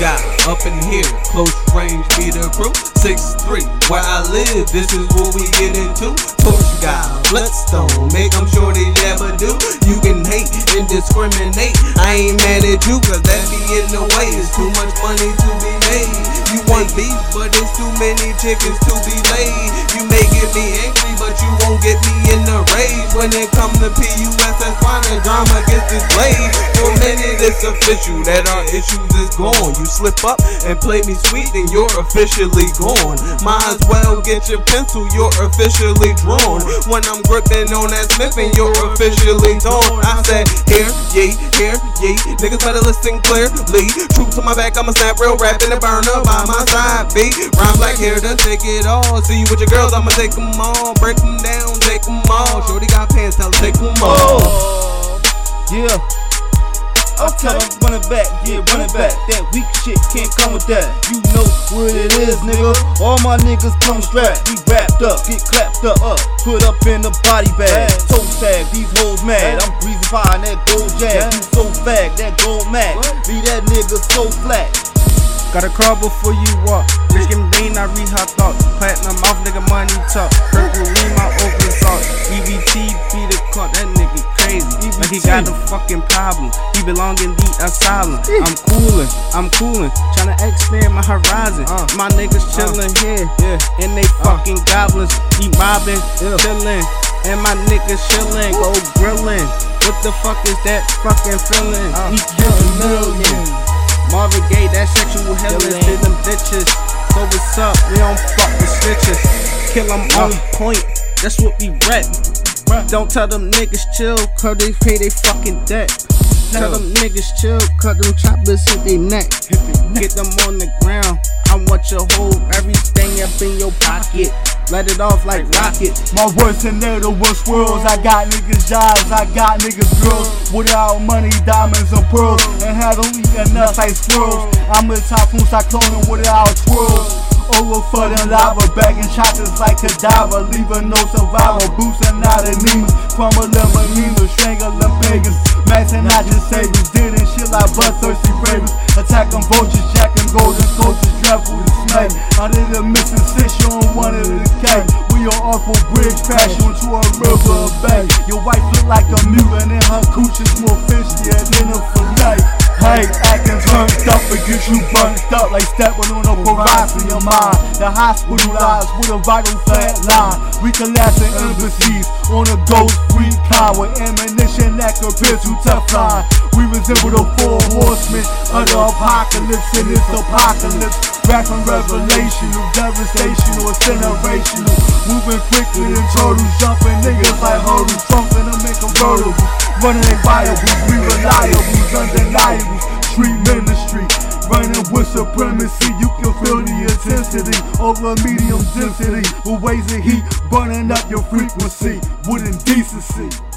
got up in here? Close range, be the crew. Six three, where I live, this is what we get into. Torch got Bloodstone, make them sure they never do. You can hate and discriminate. I ain't mad at you, cause that be in the way. It's too much money to be made. Want beef, but it's too many chickens to be laid. You may get me angry, but you won't get me in the rage. When it come to PUS, that's why the drama gets displayed. For a minute, it's official that our issues is gone. You slip up and play me sweet, then you're officially gone. Might as well get your pencil, you're officially drawn. When I'm gripping on that Smith and you're officially torn. I said, here, ye, here, ye. Niggas better listen clearly. Troops on my back, I'ma snap real rap in the burner by my side. B, rhyme like here to take it all. See you with your girls, I'ma take them all. Break them down, take them all. Shorty got pants, tell her take them all. Oh, yeah. I'll tell them run it back, yeah, run it back. That weak shit can't come with that. You know what it is, nigga. All my niggas come strapped. We wrapped up, get clapped up, up put up in the body bag. Toe tag, these hoes mad. I'm breezing fire, that gold jag. You so fag, that gold mag. Leave that nigga so flat. Gotta crawl before you walk. Bitch, give me lean, I read her thoughts. Platinum off, nigga, money talk. Purple lean, my open salt. EBT be the clock, that nigga crazy. Like he got a fucking problem. He belong in the asylum. I'm coolin', I'm coolin', tryna expand my horizon. Uh. My niggas uh. chillin' here, and they fucking uh. goblins. He mobbing, chillin', and my niggas chillin', go grillin'. What the fuck is that fucking feeling? We killing millions. Marvin Gaye, that sexual healing to them bitches. So what's up? We don't fuck with snitches. Kill them on point. That's what we rap. Don't tell them niggas chill, cause they pay they fucking debt. Tell them niggas chill, cut them choppers hit they neck. Get them on the ground. I want your whole everything up in your pocket. Let it off like rocket. My words and the worst worlds. I got niggas jobs, I got niggas girls. Without money, diamonds and pearls. And have them eating nuts like squirrels. I'm a typhoon cyclone without twirls. Over for the lava, bagging choppers like cadaver, leaving no survivor, boosting out enemas, crumbling manimas, strangling pagans, maxing just your saviors, did and shit like bloodthirsty ravens, attacking vultures, jacking golden soldiers, dreadful dismay. Under the missing six, you don't want it to. We are awful bridge, crash into a river bay. Your wife look like a mutant and her cooch is more fishier than a fillet. Hey, acting turned up and get you burnt up like stepping on a barrage in your mind. The hospitalized with a vital flat line. We collapsing embassies on a ghost free car with ammunition that compares to Teflon. We resemble the four horsemen of the apocalypse in this apocalypse. Rapping revelational, devastational, incinerational. Moving quicker than turtles, jumping niggas like hurdles, trumping them in convertibles. Running they viables, we reliables, undeniables. Street ministry, running with supremacy. You can feel the intensity over medium density. With waves of heat burning up your frequency with indecency.